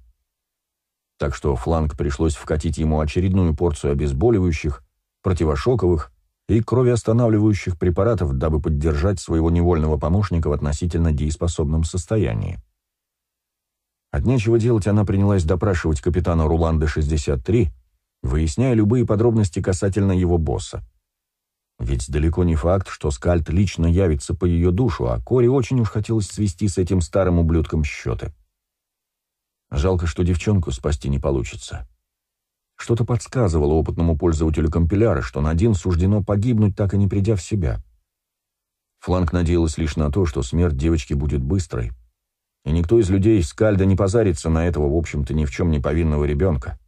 Так что фланг пришлось вкатить ему очередную порцию обезболивающих, противошоковых и кровеостанавливающих препаратов, дабы поддержать своего невольного помощника в относительно дееспособном состоянии. От нечего делать она принялась допрашивать капитана Руланда-63, выясняя любые подробности касательно его босса. Ведь далеко не факт, что Скальд лично явится по ее душу, а Кори очень уж хотелось свести с этим старым ублюдком счеты. Жалко, что девчонку спасти не получится. Что-то подсказывало опытному пользователю компиляра, что Надин суждено погибнуть, так и не придя в себя. Фланг надеялась лишь на то, что смерть девочки будет быстрой, и никто из людей Скальда не позарится на этого, в общем-то, ни в чем не повинного ребенка.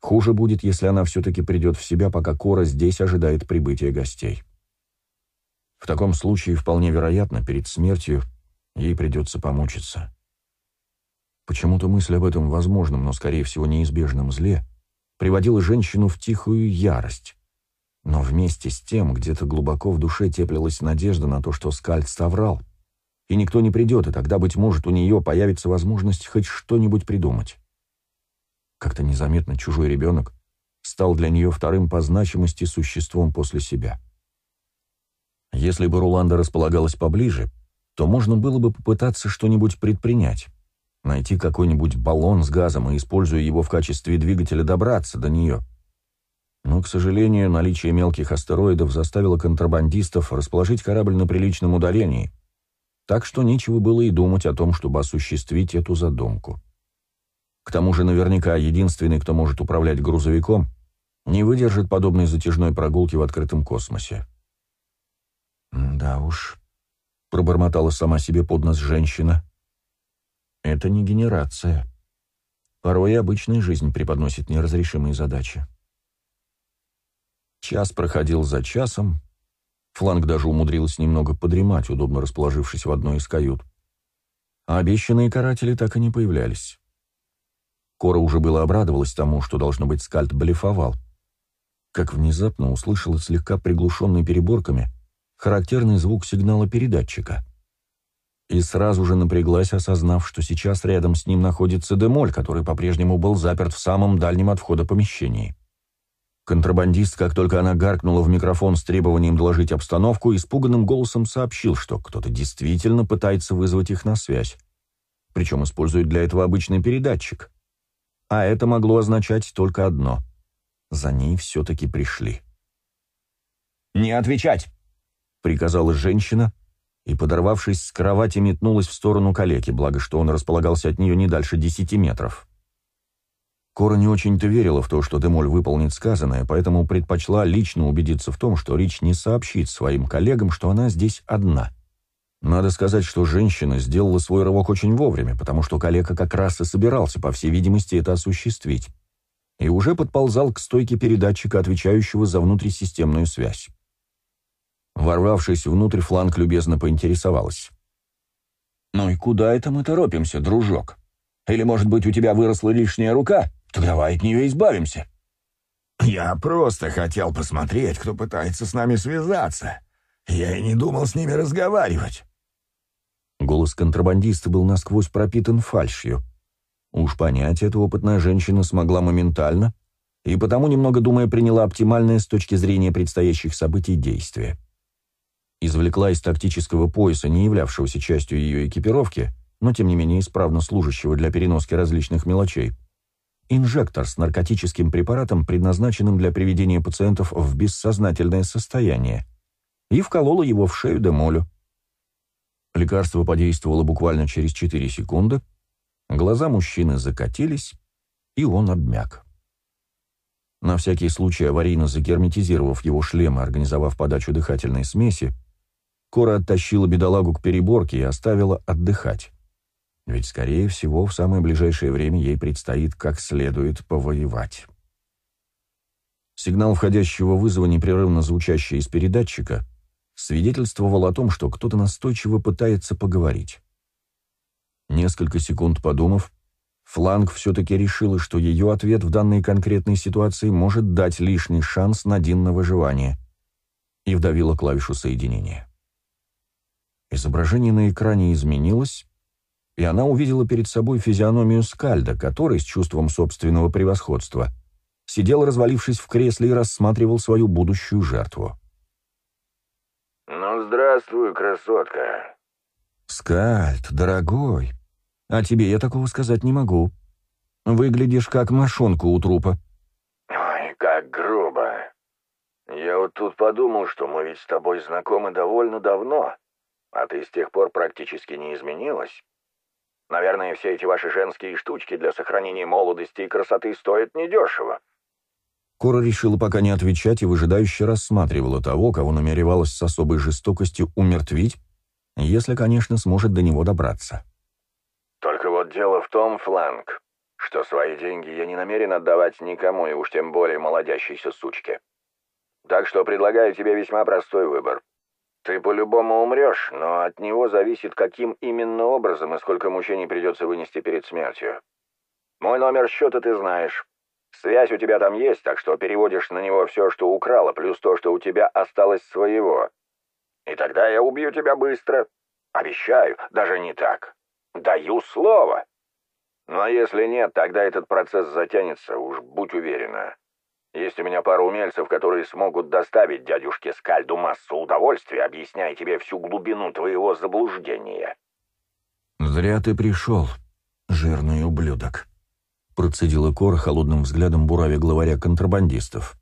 Хуже будет, если она все-таки придет в себя, пока Кора здесь ожидает прибытия гостей. В таком случае, вполне вероятно, перед смертью ей придется помучиться. Почему-то мысль об этом возможном, но, скорее всего, неизбежном зле приводила женщину в тихую ярость. Но вместе с тем где-то глубоко в душе теплилась надежда на то, что Скальд соврал — и никто не придет, и тогда, быть может, у нее появится возможность хоть что-нибудь придумать. Как-то незаметно чужой ребенок стал для нее вторым по значимости существом после себя. Если бы Руланда располагалась поближе, то можно было бы попытаться что-нибудь предпринять, найти какой-нибудь баллон с газом и, используя его в качестве двигателя, добраться до нее. Но, к сожалению, наличие мелких астероидов заставило контрабандистов расположить корабль на приличном удалении, так что нечего было и думать о том, чтобы осуществить эту задумку. К тому же наверняка единственный, кто может управлять грузовиком, не выдержит подобной затяжной прогулки в открытом космосе. «Да уж», — пробормотала сама себе под нос женщина, — «это не генерация. Порой и обычная жизнь преподносит неразрешимые задачи». Час проходил за часом. Фланг даже умудрился немного подремать, удобно расположившись в одной из кают. А обещанные каратели так и не появлялись. Кора уже было обрадовалась тому, что, должно быть, скальд блефовал. Как внезапно услышала слегка приглушенный переборками характерный звук сигнала передатчика. И сразу же напряглась, осознав, что сейчас рядом с ним находится Демоль, который по-прежнему был заперт в самом дальнем от входа помещении. Контрабандист, как только она гаркнула в микрофон с требованием доложить обстановку, испуганным голосом сообщил, что кто-то действительно пытается вызвать их на связь. Причем использует для этого обычный передатчик. А это могло означать только одно. За ней все-таки пришли. «Не отвечать!» — приказала женщина, и, подорвавшись с кровати, метнулась в сторону калеки, благо что он располагался от нее не дальше десяти метров. Кора не очень-то верила в то, что Демоль выполнит сказанное, поэтому предпочла лично убедиться в том, что Рич не сообщит своим коллегам, что она здесь одна. Надо сказать, что женщина сделала свой рывок очень вовремя, потому что коллега как раз и собирался, по всей видимости, это осуществить. И уже подползал к стойке передатчика, отвечающего за внутрисистемную связь. Ворвавшись внутрь, фланг любезно поинтересовалась. «Ну и куда это мы торопимся, дружок? Или, может быть, у тебя выросла лишняя рука?» Так давай от нее избавимся». «Я просто хотел посмотреть, кто пытается с нами связаться. Я и не думал с ними разговаривать». Голос контрабандиста был насквозь пропитан фальшью. Уж понять это опытная женщина смогла моментально, и потому, немного думая, приняла оптимальное с точки зрения предстоящих событий действие. Извлекла из тактического пояса, не являвшегося частью ее экипировки, но тем не менее исправно служащего для переноски различных мелочей, инжектор с наркотическим препаратом, предназначенным для приведения пациентов в бессознательное состояние, и вколола его в шею Демолю. Лекарство подействовало буквально через 4 секунды, глаза мужчины закатились, и он обмяк. На всякий случай, аварийно загерметизировав его шлем и организовав подачу дыхательной смеси, Кора оттащила бедолагу к переборке и оставила отдыхать. Ведь, скорее всего, в самое ближайшее время ей предстоит как следует повоевать. Сигнал входящего вызова, непрерывно звучащий из передатчика, свидетельствовал о том, что кто-то настойчиво пытается поговорить. Несколько секунд подумав, Фланг все-таки решила, что ее ответ в данной конкретной ситуации может дать лишний шанс на Дин на выживание, и вдавила клавишу соединения. Изображение на экране изменилось, и она увидела перед собой физиономию Скальда, который, с чувством собственного превосходства, сидел, развалившись в кресле, и рассматривал свою будущую жертву. «Ну, здравствуй, красотка!» «Скальд, дорогой, а тебе я такого сказать не могу. Выглядишь как мошонка у трупа». «Ой, как грубо. Я вот тут подумал, что мы ведь с тобой знакомы довольно давно, а ты с тех пор практически не изменилась. Наверное, все эти ваши женские штучки для сохранения молодости и красоты стоят недешево». Кора решила пока не отвечать и выжидающе рассматривала того, кого намеревалась с особой жестокостью умертвить, если, конечно, сможет до него добраться. «Только вот дело в том, Фланг, что свои деньги я не намерен отдавать никому, и уж тем более молодящейся сучке. Так что предлагаю тебе весьма простой выбор. Ты по-любому умрешь, но от него зависит, каким именно образом и сколько мучений придется вынести перед смертью. Мой номер счета ты знаешь. Связь у тебя там есть, так что переводишь на него все, что украла, плюс то, что у тебя осталось своего. И тогда я убью тебя быстро. Обещаю, даже не так. Даю слово. Но если нет, тогда этот процесс затянется, уж будь уверена. Есть у меня пара умельцев, которые смогут доставить дядюшке Скальду массу удовольствия, объясняя тебе всю глубину твоего заблуждения». «Зря ты пришел, жирный ублюдок», — процедила Кора холодным взглядом буравя главаря контрабандистов.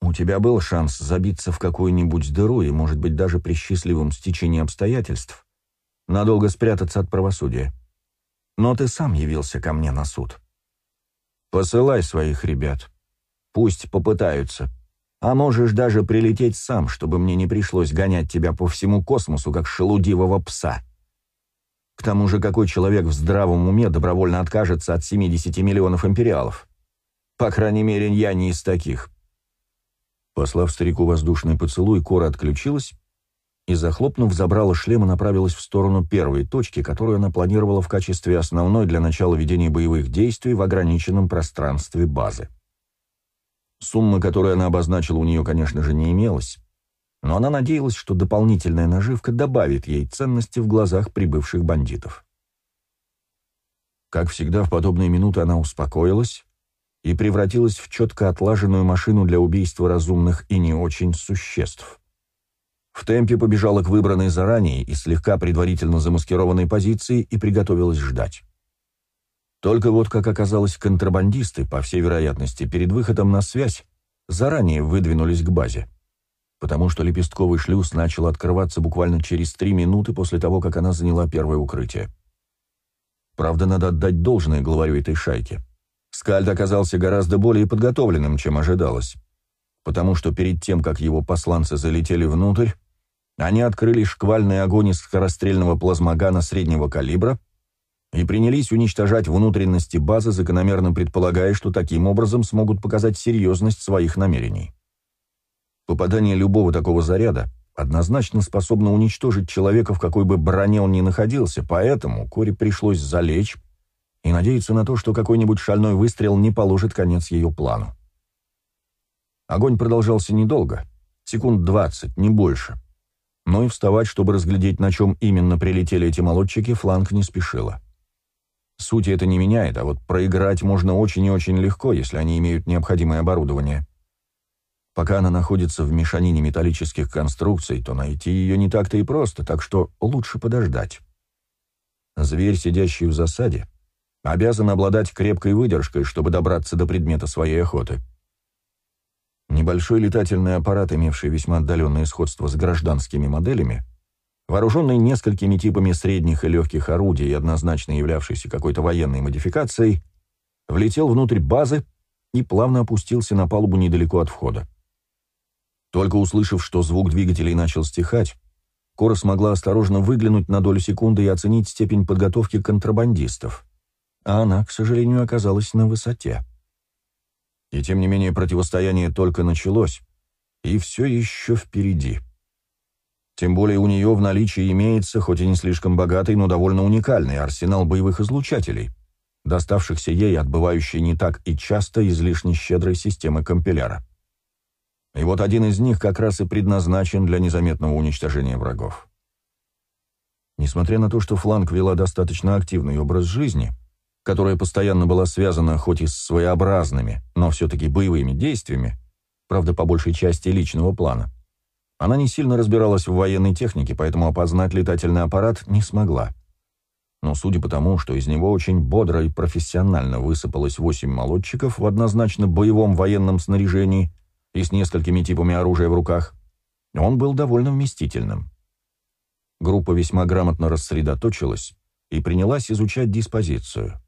У тебя был шанс забиться в какую-нибудь дыру и, может быть, даже при счастливом стечении обстоятельств, надолго спрятаться от правосудия. Но ты сам явился ко мне на суд. Посылай своих ребят. Пусть попытаются. А можешь даже прилететь сам, чтобы мне не пришлось гонять тебя по всему космосу, как шелудивого пса. К тому же, какой человек в здравом уме добровольно откажется от 70 миллионов империалов? По крайней мере, я не из таких. Послав старику воздушный поцелуй, Кора отключилась и, захлопнув, забрала шлем и направилась в сторону первой точки, которую она планировала в качестве основной для начала ведения боевых действий в ограниченном пространстве базы. Суммы, которую она обозначила, у нее, конечно же, не имелось, но она надеялась, что дополнительная наживка добавит ей ценности в глазах прибывших бандитов. Как всегда, в подобные минуты она успокоилась и превратилась в четко отлаженную машину для убийства разумных и не очень существ. В темпе побежала к выбранной заранее и слегка предварительно замаскированной позиции и приготовилась ждать. Только вот, как оказалось, контрабандисты, по всей вероятности, перед выходом на связь, заранее выдвинулись к базе потому что лепестковый шлюз начал открываться буквально через три минуты после того, как она заняла первое укрытие. Правда, надо отдать должное главарю этой шайки. Скальд оказался гораздо более подготовленным, чем ожидалось, потому что перед тем, как его посланцы залетели внутрь, они открыли шквальный огонь из скорострельного плазмогана среднего калибра и принялись уничтожать внутренности базы, закономерно предполагая, что таким образом смогут показать серьезность своих намерений. Попадание любого такого заряда однозначно способно уничтожить человека, в какой бы броне он ни находился, поэтому Коре пришлось залечь и надеяться на то, что какой-нибудь шальной выстрел не положит конец ее плану. Огонь продолжался недолго, секунд двадцать, не больше. Но и вставать, чтобы разглядеть, на чем именно прилетели эти молодчики, фланг не спешила. Суть это не меняет, а вот проиграть можно очень и очень легко, если они имеют необходимое оборудование. Пока она находится в мешанине металлических конструкций, то найти ее не так-то и просто, так что лучше подождать. Зверь, сидящий в засаде, обязан обладать крепкой выдержкой, чтобы добраться до предмета своей охоты. Небольшой летательный аппарат, имевший весьма отдаленное сходство с гражданскими моделями, вооруженный несколькими типами средних и легких орудий однозначно являвшийся какой-то военной модификацией, влетел внутрь базы и плавно опустился на палубу недалеко от входа. Только услышав, что звук двигателей начал стихать, Кора смогла осторожно выглянуть на долю секунды и оценить степень подготовки контрабандистов. А она, к сожалению, оказалась на высоте. И тем не менее противостояние только началось, и все еще впереди. Тем более у нее в наличии имеется, хоть и не слишком богатый, но довольно уникальный арсенал боевых излучателей, доставшихся ей от бывающей не так и часто излишне щедрой системы компиляра. И вот один из них как раз и предназначен для незаметного уничтожения врагов. Несмотря на то, что фланг вела достаточно активный образ жизни, которая постоянно была связана хоть и с своеобразными, но все-таки боевыми действиями, правда, по большей части личного плана, она не сильно разбиралась в военной технике, поэтому опознать летательный аппарат не смогла. Но судя по тому, что из него очень бодро и профессионально высыпалось восемь молодчиков в однозначно боевом военном снаряжении, и с несколькими типами оружия в руках, он был довольно вместительным. Группа весьма грамотно рассредоточилась и принялась изучать диспозицию.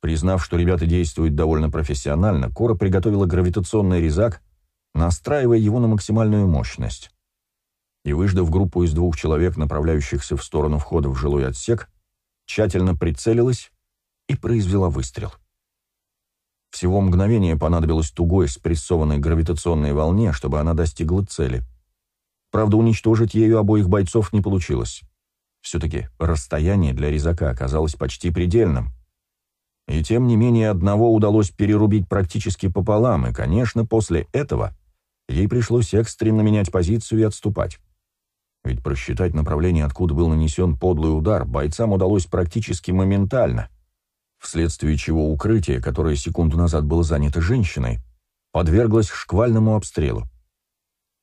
Признав, что ребята действуют довольно профессионально, Кора приготовила гравитационный резак, настраивая его на максимальную мощность. И, выждав группу из двух человек, направляющихся в сторону входа в жилой отсек, тщательно прицелилась и произвела выстрел. Всего мгновение понадобилось тугой спрессованной гравитационной волне, чтобы она достигла цели. Правда, уничтожить ею обоих бойцов не получилось. Все-таки расстояние для резака оказалось почти предельным. И тем не менее одного удалось перерубить практически пополам, и, конечно, после этого ей пришлось экстренно менять позицию и отступать. Ведь просчитать направление, откуда был нанесен подлый удар, бойцам удалось практически моментально — вследствие чего укрытие, которое секунду назад было занято женщиной, подверглось шквальному обстрелу.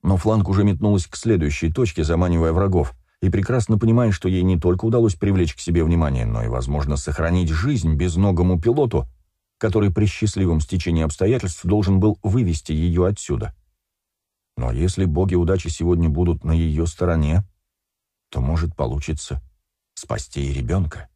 Но фланг уже метнулась к следующей точке, заманивая врагов, и прекрасно понимая, что ей не только удалось привлечь к себе внимание, но и, возможно, сохранить жизнь безногому пилоту, который при счастливом стечении обстоятельств должен был вывести ее отсюда. Но если боги удачи сегодня будут на ее стороне, то, может, получится спасти и ребенка.